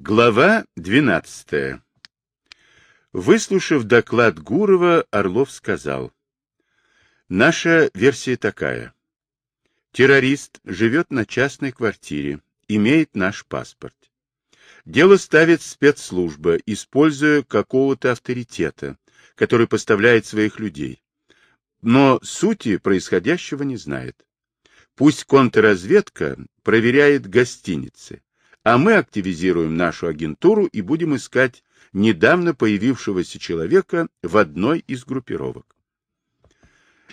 Глава 12. Выслушав доклад Гурова, Орлов сказал. Наша версия такая. Террорист живет на частной квартире, имеет наш паспорт. Дело ставит спецслужба, используя какого-то авторитета, который поставляет своих людей. Но сути происходящего не знает. Пусть контрразведка проверяет гостиницы, а мы активизируем нашу агентуру и будем искать недавно появившегося человека в одной из группировок.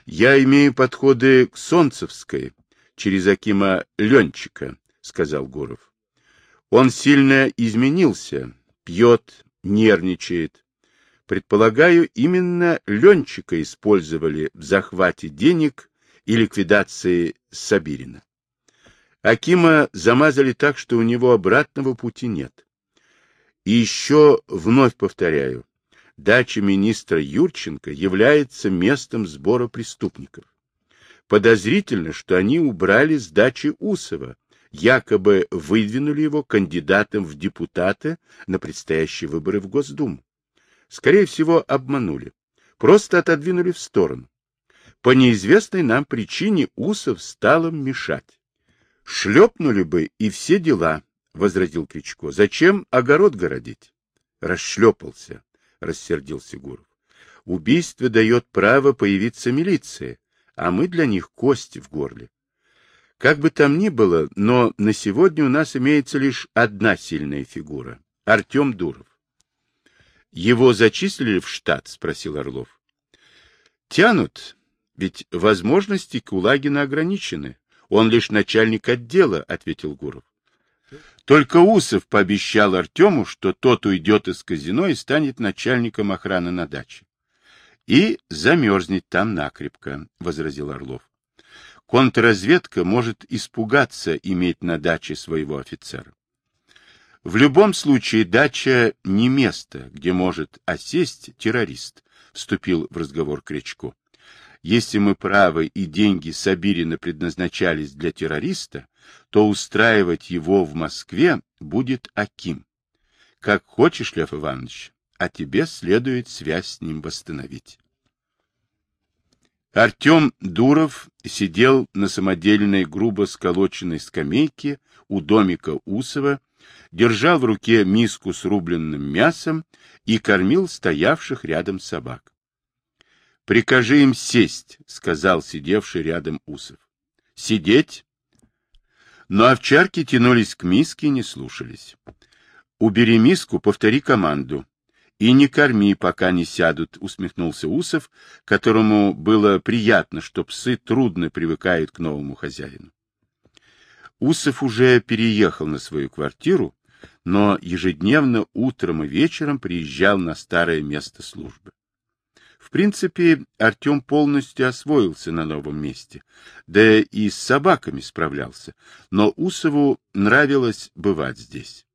Я имею подходы к Солнцевской, через Акима Ленчика, сказал Гуров. Он сильно изменился, пьет, нервничает. Предполагаю, именно Ленчика использовали в захвате денег и ликвидации Сабирина. Акима замазали так, что у него обратного пути нет. И еще вновь повторяю, дача министра Юрченко является местом сбора преступников. Подозрительно, что они убрали с дачи Усова, якобы выдвинули его кандидатом в депутаты на предстоящие выборы в Госдуму. Скорее всего, обманули. Просто отодвинули в сторону. По неизвестной нам причине Усов стал им мешать. Шлепнули бы и все дела, — возразил Кричко. — Зачем огород городить? — Расшлепался, — рассердился Гуров. — Убийство дает право появиться милиции, а мы для них кость в горле. Как бы там ни было, но на сегодня у нас имеется лишь одна сильная фигура — Артем Дуров. — Его зачислили в штат? — спросил Орлов. — Тянут, ведь возможности Кулагина ограничены, он лишь начальник отдела, — ответил Гуров. Только Усов пообещал Артему, что тот уйдет из казино и станет начальником охраны на даче. — И замерзнет там накрепко, — возразил Орлов. Контрразведка может испугаться иметь на даче своего офицера. В любом случае дача не место, где может осесть террорист, — вступил в разговор Кречко. Если мы правы и деньги Сабирина предназначались для террориста, то устраивать его в Москве будет Аким. Как хочешь, Лев Иванович, а тебе следует связь с ним восстановить. Артем Дуров сидел на самодельной грубо сколоченной скамейке у домика Усова, держал в руке миску с рубленным мясом и кормил стоявших рядом собак. — Прикажи им сесть, — сказал сидевший рядом Усов. — Сидеть? Но овчарки тянулись к миске и не слушались. — Убери миску, повтори команду. — И не корми, пока не сядут, — усмехнулся Усов, которому было приятно, что псы трудно привыкают к новому хозяину. Усов уже переехал на свою квартиру, но ежедневно утром и вечером приезжал на старое место службы. В принципе, Артем полностью освоился на новом месте, да и с собаками справлялся, но Усову нравилось бывать здесь.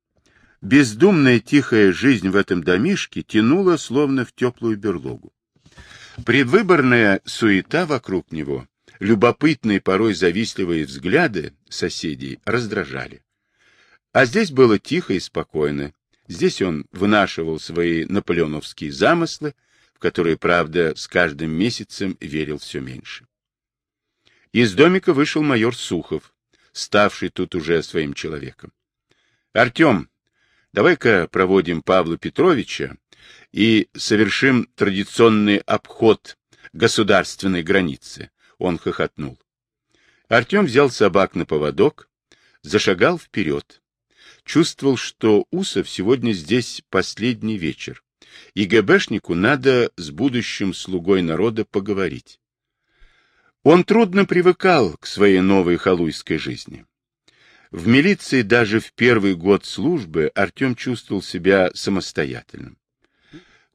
Бездумная тихая жизнь в этом домишке тянула словно в теплую берлогу. Предвыборная суета вокруг него, любопытные, порой завистливые взгляды соседей раздражали. А здесь было тихо и спокойно. Здесь он вынашивал свои наполеоновские замыслы, который, правда, с каждым месяцем верил все меньше. Из домика вышел майор Сухов, ставший тут уже своим человеком. — Артем, давай-ка проводим Павла Петровича и совершим традиционный обход государственной границы. Он хохотнул. Артем взял собак на поводок, зашагал вперед. Чувствовал, что Усов сегодня здесь последний вечер и ГБшнику надо с будущим слугой народа поговорить. Он трудно привыкал к своей новой халуйской жизни. В милиции даже в первый год службы Артем чувствовал себя самостоятельным.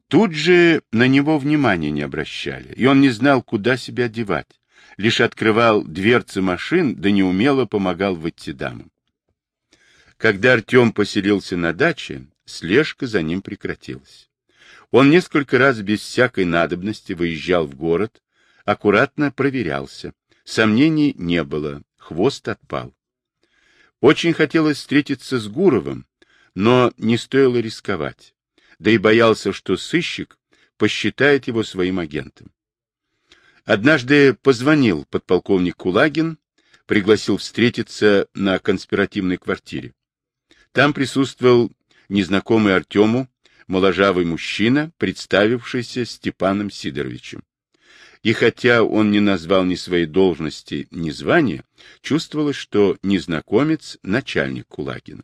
Тут же на него внимания не обращали, и он не знал, куда себя девать, лишь открывал дверцы машин, да неумело помогал выйти дамам. Когда Артем поселился на даче, слежка за ним прекратилась. Он несколько раз без всякой надобности выезжал в город, аккуратно проверялся. Сомнений не было, хвост отпал. Очень хотелось встретиться с Гуровым, но не стоило рисковать, да и боялся, что сыщик посчитает его своим агентом. Однажды позвонил подполковник Кулагин, пригласил встретиться на конспиративной квартире. Там присутствовал незнакомый Артему моложавый мужчина, представившийся Степаном Сидоровичем. И хотя он не назвал ни своей должности, ни звания, чувствовалось, что незнакомец — начальник Кулагина.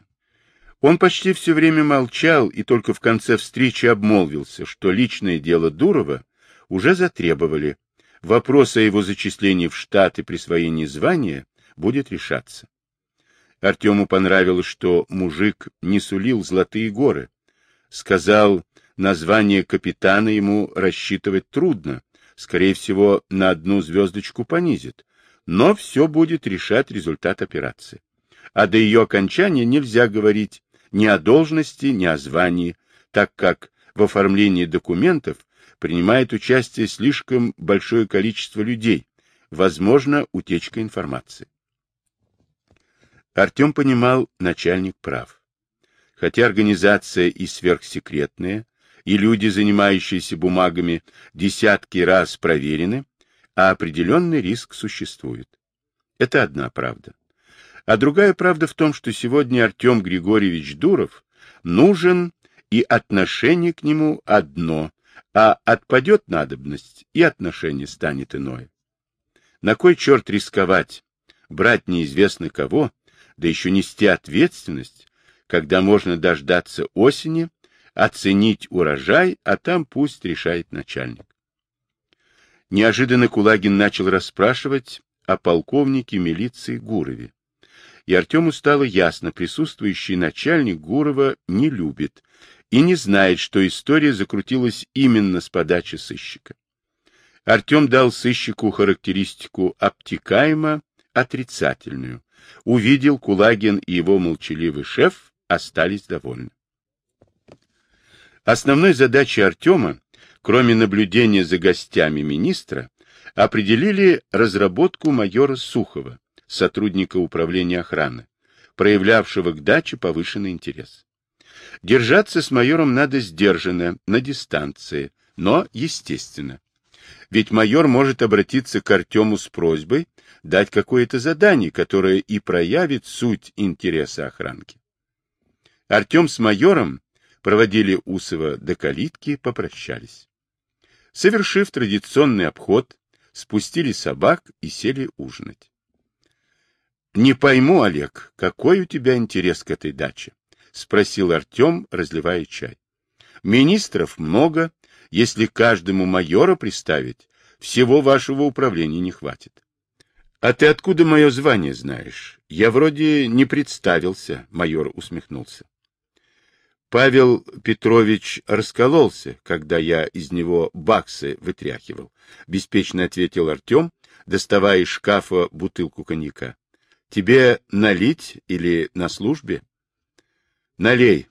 Он почти все время молчал и только в конце встречи обмолвился, что личное дело Дурова уже затребовали. Вопрос о его зачислении в штат и присвоении звания будет решаться. Артему понравилось, что мужик не сулил золотые горы. Сказал, название капитана ему рассчитывать трудно, скорее всего, на одну звездочку понизит, но все будет решать результат операции. А до ее окончания нельзя говорить ни о должности, ни о звании, так как в оформлении документов принимает участие слишком большое количество людей, возможно, утечка информации. Артем понимал, начальник прав. Хотя организация и сверхсекретная, и люди, занимающиеся бумагами, десятки раз проверены, а определенный риск существует. Это одна правда. А другая правда в том, что сегодня Артем Григорьевич Дуров нужен, и отношение к нему одно, а отпадет надобность, и отношение станет иное. На кой черт рисковать, брать неизвестно кого, да еще нести ответственность, когда можно дождаться осени, оценить урожай, а там пусть решает начальник. Неожиданно Кулагин начал расспрашивать о полковнике милиции Гурове. И Артему стало ясно, присутствующий начальник Гурова не любит и не знает, что история закрутилась именно с подачи сыщика. Артем дал сыщику характеристику обтекаемо отрицательную, увидел Кулагин и его молчаливый шеф остались довольны. Основной задачей Артема, кроме наблюдения за гостями министра, определили разработку майора Сухова, сотрудника управления охраны, проявлявшего к даче повышенный интерес. Держаться с майором надо сдержанно, на дистанции, но естественно. Ведь майор может обратиться к Артему с просьбой дать какое-то задание, которое и проявит суть интереса охранки. Артем с майором проводили Усова до калитки, попрощались. Совершив традиционный обход, спустили собак и сели ужинать. — Не пойму, Олег, какой у тебя интерес к этой даче? — спросил Артем, разливая чай. — Министров много, если каждому майора приставить, всего вашего управления не хватит. — А ты откуда мое звание знаешь? Я вроде не представился, — майор усмехнулся. Павел Петрович раскололся, когда я из него баксы вытряхивал, — беспечно ответил Артем, доставая из шкафа бутылку коньяка. — Тебе налить или на службе? — Налей.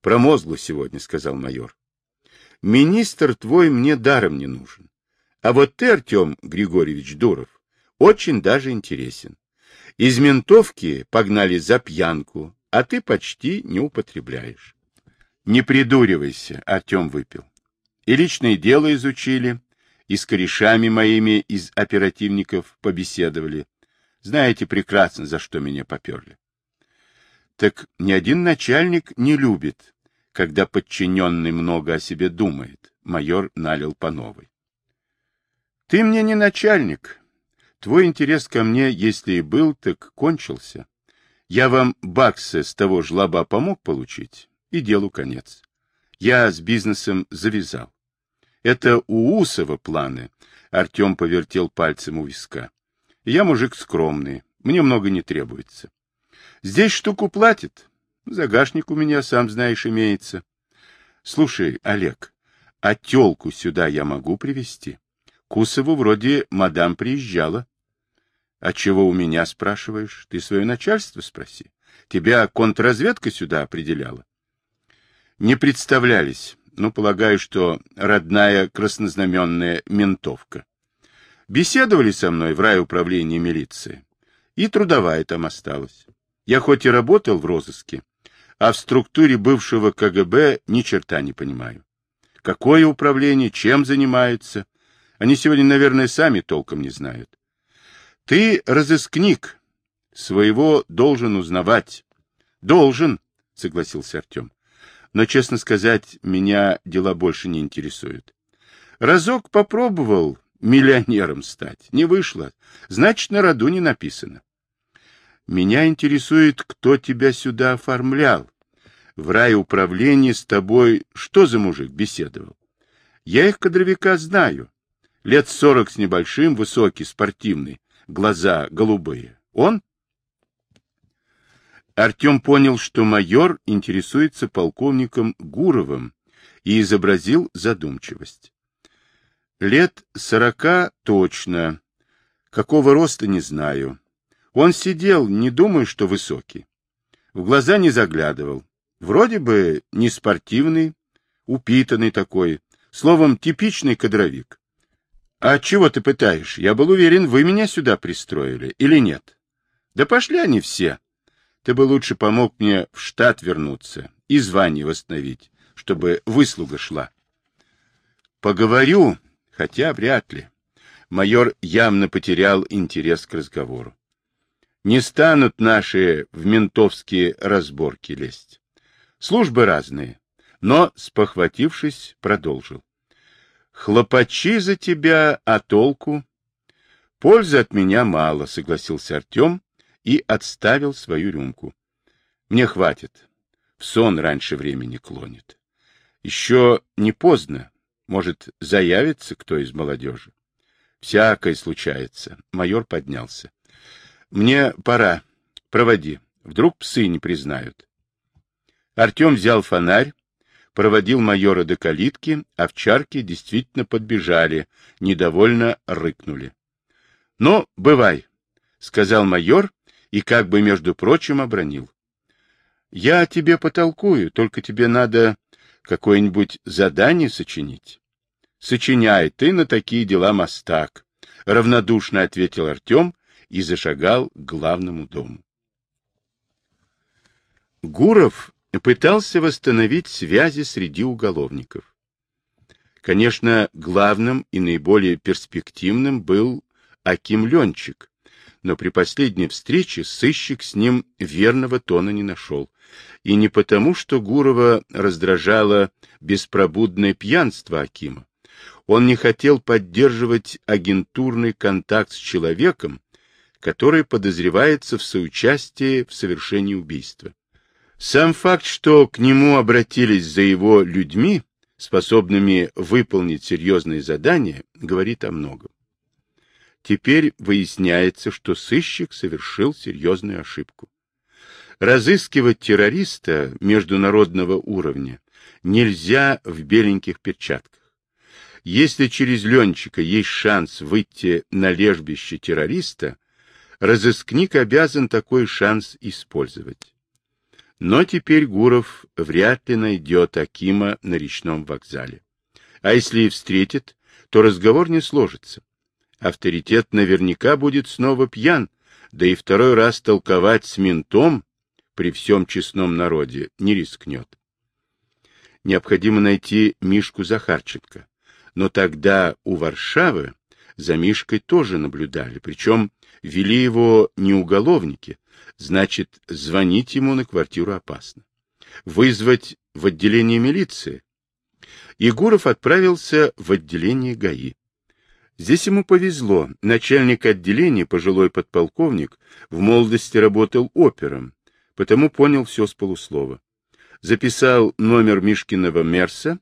Промозгло сегодня, — сказал майор. — Министр твой мне даром не нужен. А вот ты, Артем Григорьевич Дуров, очень даже интересен. Из ментовки погнали за пьянку, а ты почти не употребляешь. Не придуривайся, Артем выпил. И личное дело изучили, и с корешами моими из оперативников побеседовали. Знаете прекрасно, за что меня поперли. Так ни один начальник не любит, когда подчиненный много о себе думает. Майор налил по новой. Ты мне не начальник. Твой интерес ко мне, если и был, так кончился. Я вам баксы с того жлоба помог получить, и делу конец. Я с бизнесом завязал. Это у Усова планы. Артем повертел пальцем у виска. Я мужик скромный, мне много не требуется. Здесь штуку платит. Загашник у меня, сам знаешь, имеется. Слушай, Олег, а телку сюда я могу привести? Кусову вроде мадам приезжала. — А чего у меня спрашиваешь? Ты свое начальство спроси. Тебя контрразведка сюда определяла? — Не представлялись, но полагаю, что родная краснознаменная ментовка. Беседовали со мной в райуправлении милиции, и трудовая там осталась. Я хоть и работал в розыске, а в структуре бывшего КГБ ни черта не понимаю. Какое управление, чем занимаются? Они сегодня, наверное, сами толком не знают. Ты разыскник, своего должен узнавать. Должен, согласился Артем. Но, честно сказать, меня дела больше не интересуют. Разок попробовал миллионером стать. Не вышло. Значит, на роду не написано. Меня интересует, кто тебя сюда оформлял. В райуправлении с тобой что за мужик беседовал? Я их кадровика знаю. Лет сорок с небольшим, высокий, спортивный, глаза голубые. Он? Артем понял, что майор интересуется полковником Гуровым и изобразил задумчивость. Лет сорока точно. Какого роста не знаю. Он сидел, не думаю, что высокий. В глаза не заглядывал. Вроде бы не спортивный, упитанный такой. Словом, типичный кадровик. А чего ты пытаешь? Я был уверен, вы меня сюда пристроили. Или нет? Да пошли они все. Ты бы лучше помог мне в штат вернуться и звание восстановить, чтобы выслуга шла. Поговорю, Хотя вряд ли. Майор явно потерял интерес к разговору. Не станут наши в ментовские разборки лезть. Службы разные, но, спохватившись, продолжил. Хлопачи за тебя, а толку? Пользы от меня мало, согласился Артем и отставил свою рюмку. Мне хватит. В сон раньше времени клонит. Еще не поздно, может, заявится кто из молодежи? Всякое случается. Майор поднялся. Мне пора. Проводи. Вдруг псы не признают. Артем взял фонарь, проводил майора до калитки, овчарки действительно подбежали, недовольно рыкнули. — Ну, бывай, — сказал майор и как бы, между прочим, обронил. — Я тебе потолкую, только тебе надо какое-нибудь задание сочинить? — Сочиняй, ты на такие дела мастак, — равнодушно ответил Артем и зашагал к главному дому. Гуров пытался восстановить связи среди уголовников. Конечно, главным и наиболее перспективным был Аким Ленчик, но при последней встрече сыщик с ним верного тона не нашел. И не потому, что Гурова раздражало беспробудное пьянство Акима. Он не хотел поддерживать агентурный контакт с человеком, который подозревается в соучастии в совершении убийства. Сам факт, что к нему обратились за его людьми, способными выполнить серьезные задания, говорит о многом. Теперь выясняется, что сыщик совершил серьезную ошибку. Разыскивать террориста международного уровня нельзя в беленьких перчатках. Если через Ленчика есть шанс выйти на лежбище террориста, разыскник обязан такой шанс использовать. Но теперь Гуров вряд ли найдет Акима на речном вокзале. А если и встретит, то разговор не сложится. Авторитет наверняка будет снова пьян, да и второй раз толковать с ментом при всем честном народе не рискнет. Необходимо найти Мишку Захарченко. Но тогда у Варшавы за Мишкой тоже наблюдали, причем вели его не уголовники, значит, звонить ему на квартиру опасно. Вызвать в отделение милиции. Егоров отправился в отделение ГАИ. Здесь ему повезло. Начальник отделения, пожилой подполковник, в молодости работал опером, потому понял все с полуслова. Записал номер Мишкиного Мерса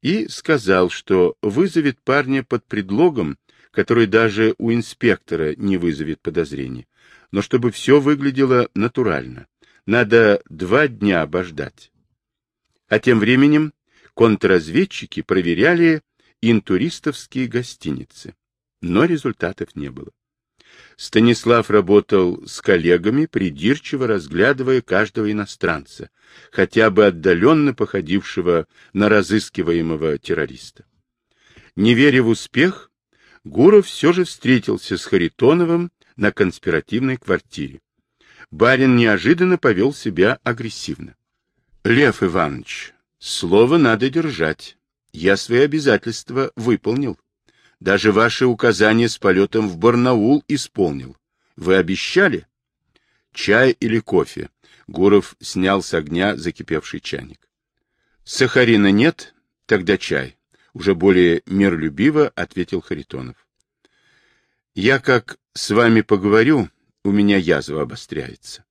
и сказал, что вызовет парня под предлогом, который даже у инспектора не вызовет подозрений, но чтобы все выглядело натурально. Надо два дня обождать. А тем временем контрразведчики проверяли интуристовские гостиницы, но результатов не было. Станислав работал с коллегами, придирчиво разглядывая каждого иностранца, хотя бы отдаленно походившего на разыскиваемого террориста. Не веря в успех, Гуров все же встретился с Харитоновым на конспиративной квартире. Барин неожиданно повел себя агрессивно. Лев Иванович, слово надо держать. Я свои обязательства выполнил. Даже ваши указания с полетом в Барнаул исполнил. Вы обещали? Чай или кофе? Гуров снял с огня закипевший чайник. Сахарина нет? Тогда чай. Уже более миролюбиво ответил Харитонов. Я как с вами поговорю, у меня язва обостряется.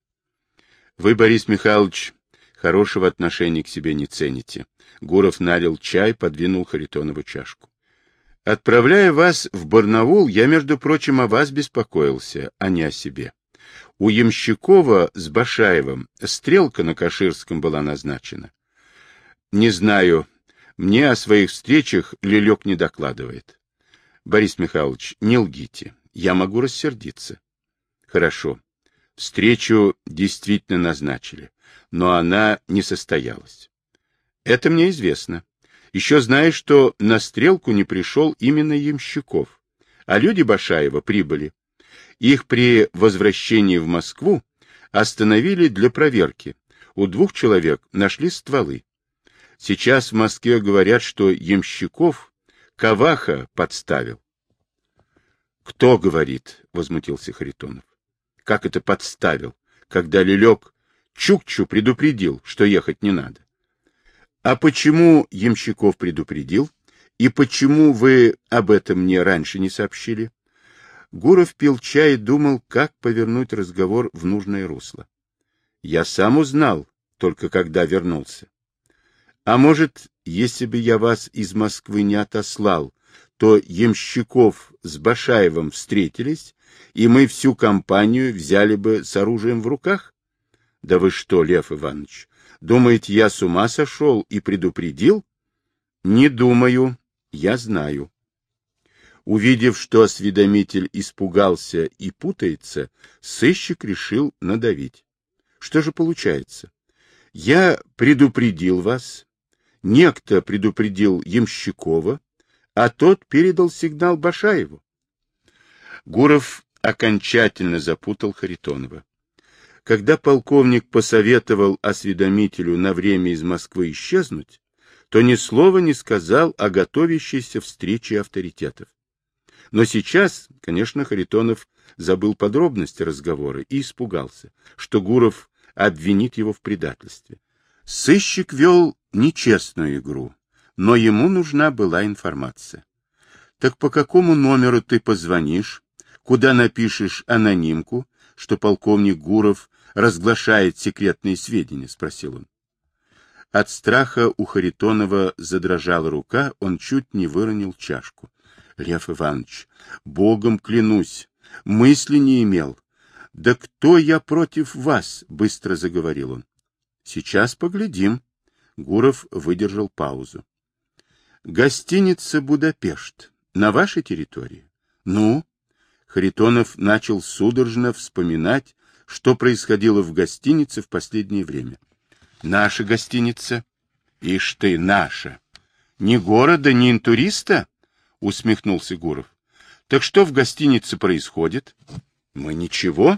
Вы, Борис Михайлович, хорошего отношения к себе не цените. Гуров налил чай, подвинул Харитонову чашку. Отправляя вас в Барнаул, я, между прочим, о вас беспокоился, а не о себе. У Ямщикова с Башаевым стрелка на Каширском была назначена. Не знаю, мне о своих встречах Лелек не докладывает. Борис Михайлович, не лгите, я могу рассердиться. Хорошо, встречу действительно назначили, но она не состоялась. Это мне известно. Еще знаешь, что на стрелку не пришел именно Ямщиков, а люди Башаева прибыли. Их при возвращении в Москву остановили для проверки. У двух человек нашли стволы. Сейчас в Москве говорят, что Ямщиков Каваха подставил. — Кто говорит? — возмутился Харитонов. — Как это подставил, когда Лелек Чукчу предупредил, что ехать не надо? А почему Ямщиков предупредил? И почему вы об этом мне раньше не сообщили? Гуров пил чай и думал, как повернуть разговор в нужное русло. Я сам узнал, только когда вернулся. А может, если бы я вас из Москвы не отослал, то Ямщиков с Башаевым встретились, и мы всю компанию взяли бы с оружием в руках? Да вы что, Лев Иванович, Думаете, я с ума сошел и предупредил? Не думаю, я знаю. Увидев, что осведомитель испугался и путается, сыщик решил надавить. Что же получается? Я предупредил вас, некто предупредил Ямщикова, а тот передал сигнал Башаеву. Гуров окончательно запутал Харитонова. Когда полковник посоветовал осведомителю на время из Москвы исчезнуть, то ни слова не сказал о готовящейся встрече авторитетов. Но сейчас, конечно, Харитонов забыл подробности разговора и испугался, что Гуров обвинит его в предательстве. Сыщик вел нечестную игру, но ему нужна была информация. Так по какому номеру ты позвонишь, куда напишешь анонимку, что полковник Гуров разглашает секретные сведения? — спросил он. От страха у Харитонова задрожала рука, он чуть не выронил чашку. — Лев Иванович, богом клянусь, мысли не имел. — Да кто я против вас? — быстро заговорил он. — Сейчас поглядим. Гуров выдержал паузу. — Гостиница «Будапешт» на вашей территории? — Ну? Харитонов начал судорожно вспоминать, что происходило в гостинице в последнее время. Наша гостиница? Ишь ты, наша. Ни города, ни интуриста? Усмехнулся Гуров. Так что в гостинице происходит? Мы ничего.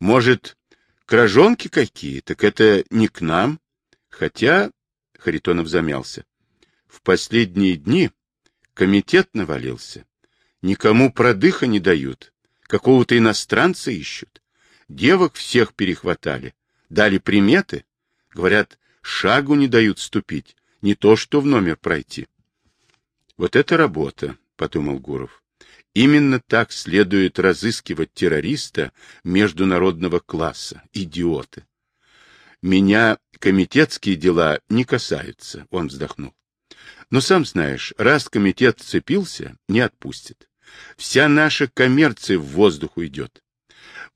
Может, кражонки какие? Так это не к нам. Хотя, Харитонов замялся, в последние дни комитет навалился. Никому продыха не дают. Какого-то иностранца ищут. Девок всех перехватали, дали приметы. Говорят, шагу не дают ступить, не то что в номер пройти. Вот это работа, подумал Гуров. Именно так следует разыскивать террориста международного класса, идиоты. Меня комитетские дела не касаются, он вздохнул. Но сам знаешь, раз комитет цепился, не отпустит. Вся наша коммерция в воздух уйдет.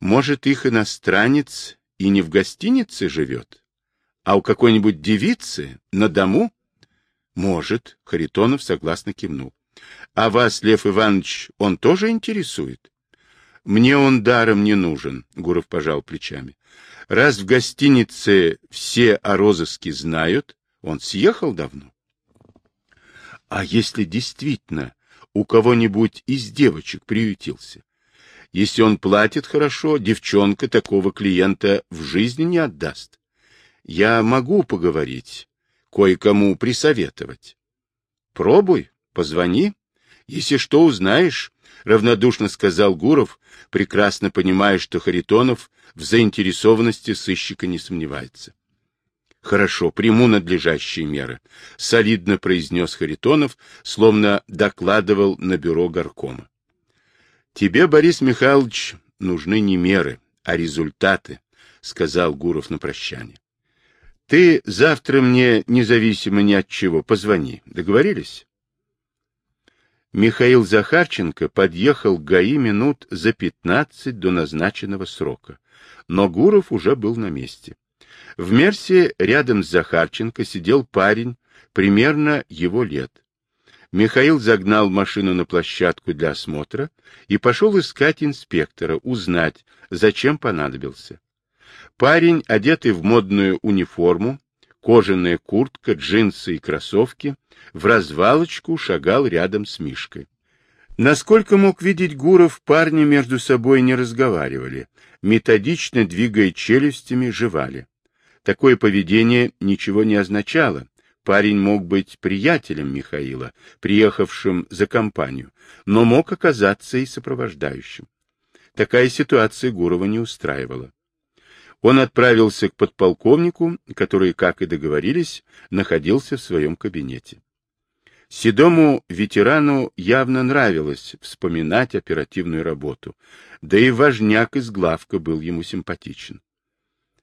Может, их иностранец и не в гостинице живет, а у какой-нибудь девицы на дому? Может, Харитонов согласно кивнул. А вас, Лев Иванович, он тоже интересует? Мне он даром не нужен, Гуров пожал плечами. Раз в гостинице все о розыске знают, он съехал давно. А если действительно у кого-нибудь из девочек приютился? Если он платит хорошо, девчонка такого клиента в жизни не отдаст. я могу поговорить, кое-кому присоветовать. Пробуй, позвони. Если что узнаешь, — равнодушно сказал Гуров, прекрасно понимая, что Харитонов в заинтересованности сыщика не сомневается. — Хорошо, приму надлежащие меры, — солидно произнес Харитонов, словно докладывал на бюро горкома. — Тебе, Борис Михайлович, нужны не меры, а результаты, — сказал Гуров на прощание. — Ты завтра мне, независимо ни от чего, позвони. Договорились? Михаил Захарченко подъехал к ГАИ минут за пятнадцать до назначенного срока, но Гуров уже был на месте. В Мерсе рядом с Захарченко сидел парень, примерно его лет. Михаил загнал машину на площадку для осмотра и пошел искать инспектора, узнать, зачем понадобился. Парень, одетый в модную униформу, кожаная куртка, джинсы и кроссовки, в развалочку шагал рядом с Мишкой. Насколько мог видеть Гуров, парни между собой не разговаривали, методично двигая челюстями, жевали. Такое поведение ничего не означало. Парень мог быть приятелем Михаила, приехавшим за компанию, но мог оказаться и сопровождающим. Такая ситуация Гурова не устраивала. Он отправился к подполковнику, который, как и договорились, находился в своем кабинете. Седому ветерану явно нравилось вспоминать оперативную работу, да и важняк из главка был ему симпатичен.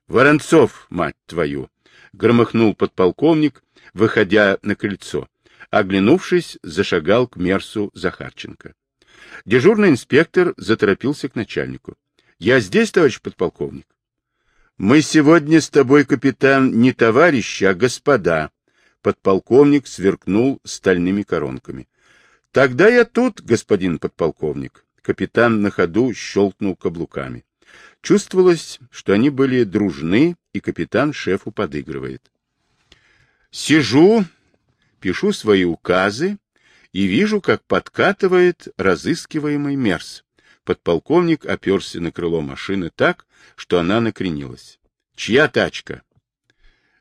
Воронцов, мать твою! — громыхнул подполковник, выходя на крыльцо. Оглянувшись, зашагал к Мерсу Захарченко. Дежурный инспектор заторопился к начальнику. — Я здесь, товарищ подполковник? — Мы сегодня с тобой, капитан, не товарищи, а господа. Подполковник сверкнул стальными коронками. — Тогда я тут, господин подполковник. Капитан на ходу щелкнул каблуками. Чувствовалось, что они были дружны, и капитан шефу подыгрывает. Сижу, пишу свои указы и вижу, как подкатывает разыскиваемый мерз. Подполковник оперся на крыло машины так, что она накренилась. Чья тачка?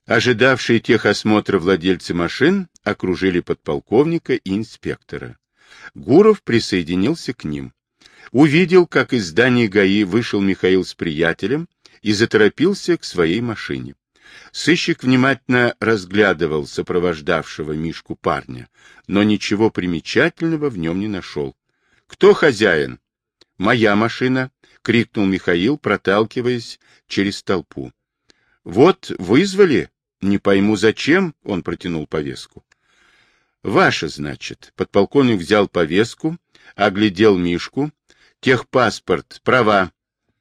Ожидавшие техосмотра владельцы машин окружили подполковника и инспектора. Гуров присоединился к ним увидел, как из здания ГАИ вышел Михаил с приятелем и заторопился к своей машине. Сыщик внимательно разглядывал сопровождавшего Мишку парня, но ничего примечательного в нем не нашел. — Кто хозяин? — Моя машина, — крикнул Михаил, проталкиваясь через толпу. — Вот, вызвали? Не пойму, зачем, — он протянул повестку. — Ваша, значит. Подполковник взял повестку, оглядел Мишку, техпаспорт, права.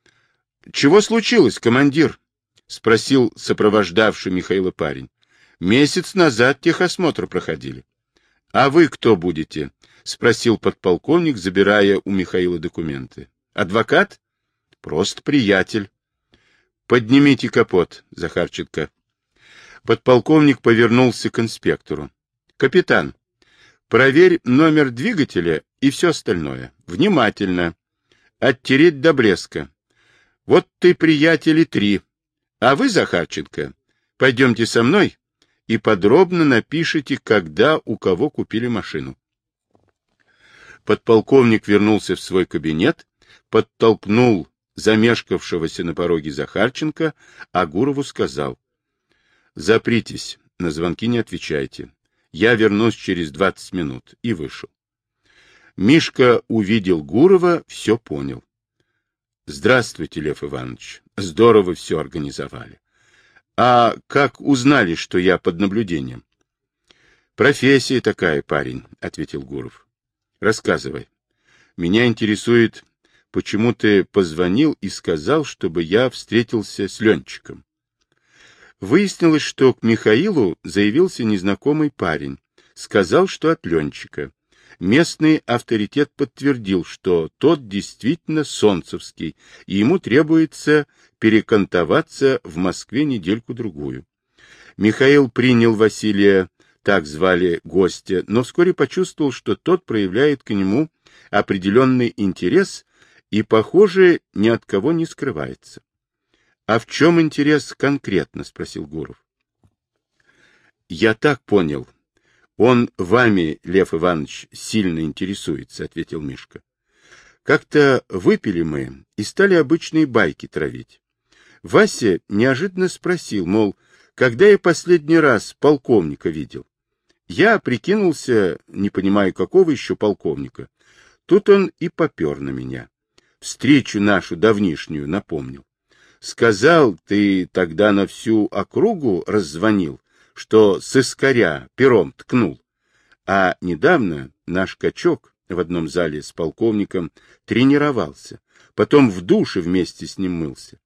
— Чего случилось, командир? — спросил сопровождавший Михаила парень. — Месяц назад техосмотр проходили. — А вы кто будете? — спросил подполковник, забирая у Михаила документы. — Адвокат? — Просто приятель. — Поднимите капот, Захарченко. Подполковник повернулся к инспектору. — Капитан, проверь номер двигателя и все остальное. Внимательно оттереть до блеска. Вот ты, приятели, три. А вы, Захарченко, пойдемте со мной и подробно напишите, когда у кого купили машину. Подполковник вернулся в свой кабинет, подтолкнул замешкавшегося на пороге Захарченко, а Гурову сказал. — Запритесь, на звонки не отвечайте. Я вернусь через двадцать минут. И вышел. Мишка увидел Гурова, все понял. — Здравствуйте, Лев Иванович. Здорово все организовали. А как узнали, что я под наблюдением? — Профессия такая, парень, — ответил Гуров. — Рассказывай. Меня интересует, почему ты позвонил и сказал, чтобы я встретился с Ленчиком. Выяснилось, что к Михаилу заявился незнакомый парень. Сказал, что от Ленчика. Местный авторитет подтвердил, что тот действительно солнцевский, и ему требуется перекантоваться в Москве недельку-другую. Михаил принял Василия, так звали гостя, но вскоре почувствовал, что тот проявляет к нему определенный интерес и, похоже, ни от кого не скрывается. А в чем интерес конкретно? — спросил Гуров. — Я так понял. Он вами, Лев Иванович, сильно интересуется, — ответил Мишка. Как-то выпили мы и стали обычные байки травить. Вася неожиданно спросил, мол, когда я последний раз полковника видел. Я прикинулся, не понимаю, какого еще полковника. Тут он и попер на меня. Встречу нашу давнишнюю напомнил. Сказал, ты тогда на всю округу раззвонил, что с искоря пером ткнул. А недавно наш качок в одном зале с полковником тренировался, потом в душе вместе с ним мылся.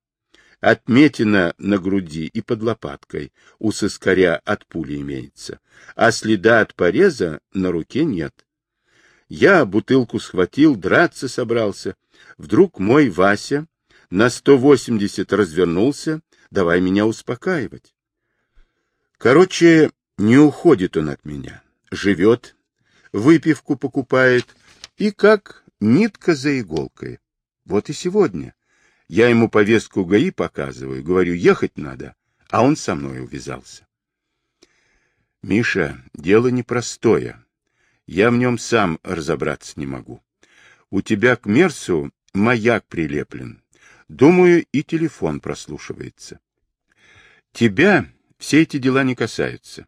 Отметина на груди и под лопаткой у соскаря от пули имеется, а следа от пореза на руке нет. Я бутылку схватил, драться собрался. Вдруг мой Вася на 180 развернулся, давай меня успокаивать. Короче, не уходит он от меня, живет, выпивку покупает и как нитка за иголкой. Вот и сегодня. Я ему повестку ГАИ показываю, говорю, ехать надо, а он со мной увязался. Миша, дело непростое. Я в нем сам разобраться не могу. У тебя к Мерсу маяк прилеплен. Думаю, и телефон прослушивается. Тебя все эти дела не касаются.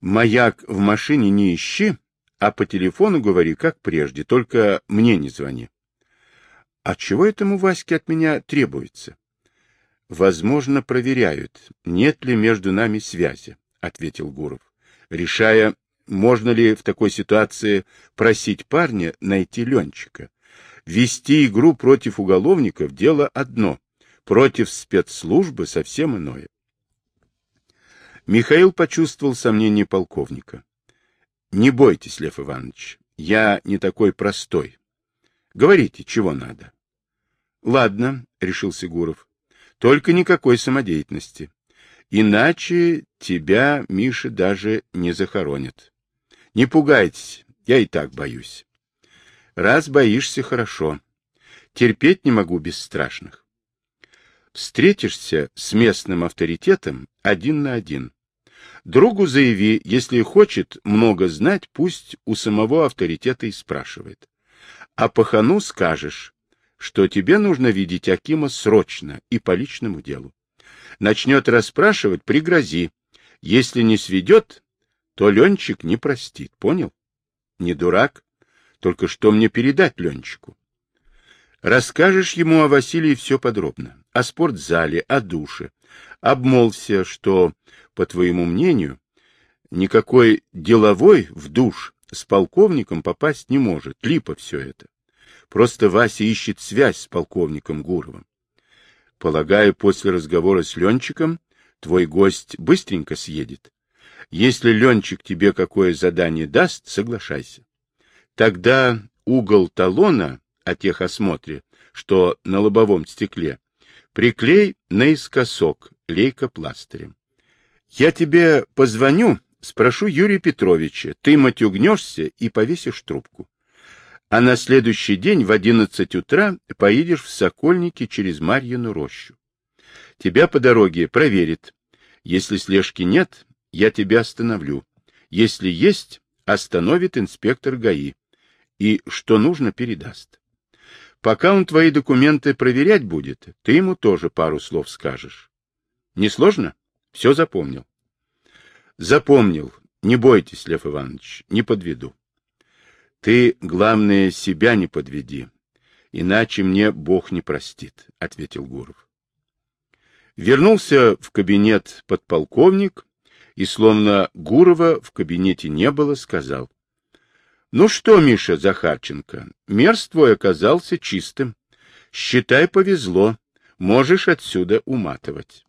Маяк в машине не ищи, а по телефону говори, как прежде, только мне не звони. А чего этому Ваське от меня требуется? Возможно, проверяют, нет ли между нами связи, ответил Гуров, решая, можно ли в такой ситуации просить парня найти Ленчика. Вести игру против уголовников – дело одно, против спецслужбы – совсем иное. Михаил почувствовал сомнение полковника. — Не бойтесь, Лев Иванович, я не такой простой, Говорите, чего надо. — Ладно, — решил Сигуров, — только никакой самодеятельности. Иначе тебя, Миша, даже не захоронят. Не пугайтесь, я и так боюсь. Раз боишься, хорошо. Терпеть не могу без страшных. Встретишься с местным авторитетом один на один. Другу заяви, если хочет много знать, пусть у самого авторитета и спрашивает а пахану скажешь, что тебе нужно видеть Акима срочно и по личному делу. Начнет расспрашивать, пригрози. Если не сведет, то Ленчик не простит, понял? Не дурак, только что мне передать Ленчику? Расскажешь ему о Василии все подробно, о спортзале, о душе. Обмолвся, что, по твоему мнению, никакой деловой в душ с полковником попасть не может. Липа все это. Просто Вася ищет связь с полковником Гуровым. Полагаю, после разговора с Ленчиком твой гость быстренько съедет. Если Ленчик тебе какое задание даст, соглашайся. Тогда угол талона о техосмотре, что на лобовом стекле, приклей наискосок лейкопластырем. Я тебе позвоню Спрошу Юрия Петровича, ты матюгнешься и повесишь трубку. А на следующий день в одиннадцать утра поедешь в Сокольники через Марьину рощу. Тебя по дороге проверит. Если слежки нет, я тебя остановлю. Если есть, остановит инспектор ГАИ. И что нужно, передаст. Пока он твои документы проверять будет, ты ему тоже пару слов скажешь. Несложно? Все запомнил. Запомнил. Не бойтесь, Лев Иванович, не подведу. Ты, главное, себя не подведи, иначе мне Бог не простит, — ответил Гуров. Вернулся в кабинет подполковник и, словно Гурова в кабинете не было, сказал. — Ну что, Миша Захарченко, мерз твой оказался чистым. Считай, повезло, можешь отсюда уматывать.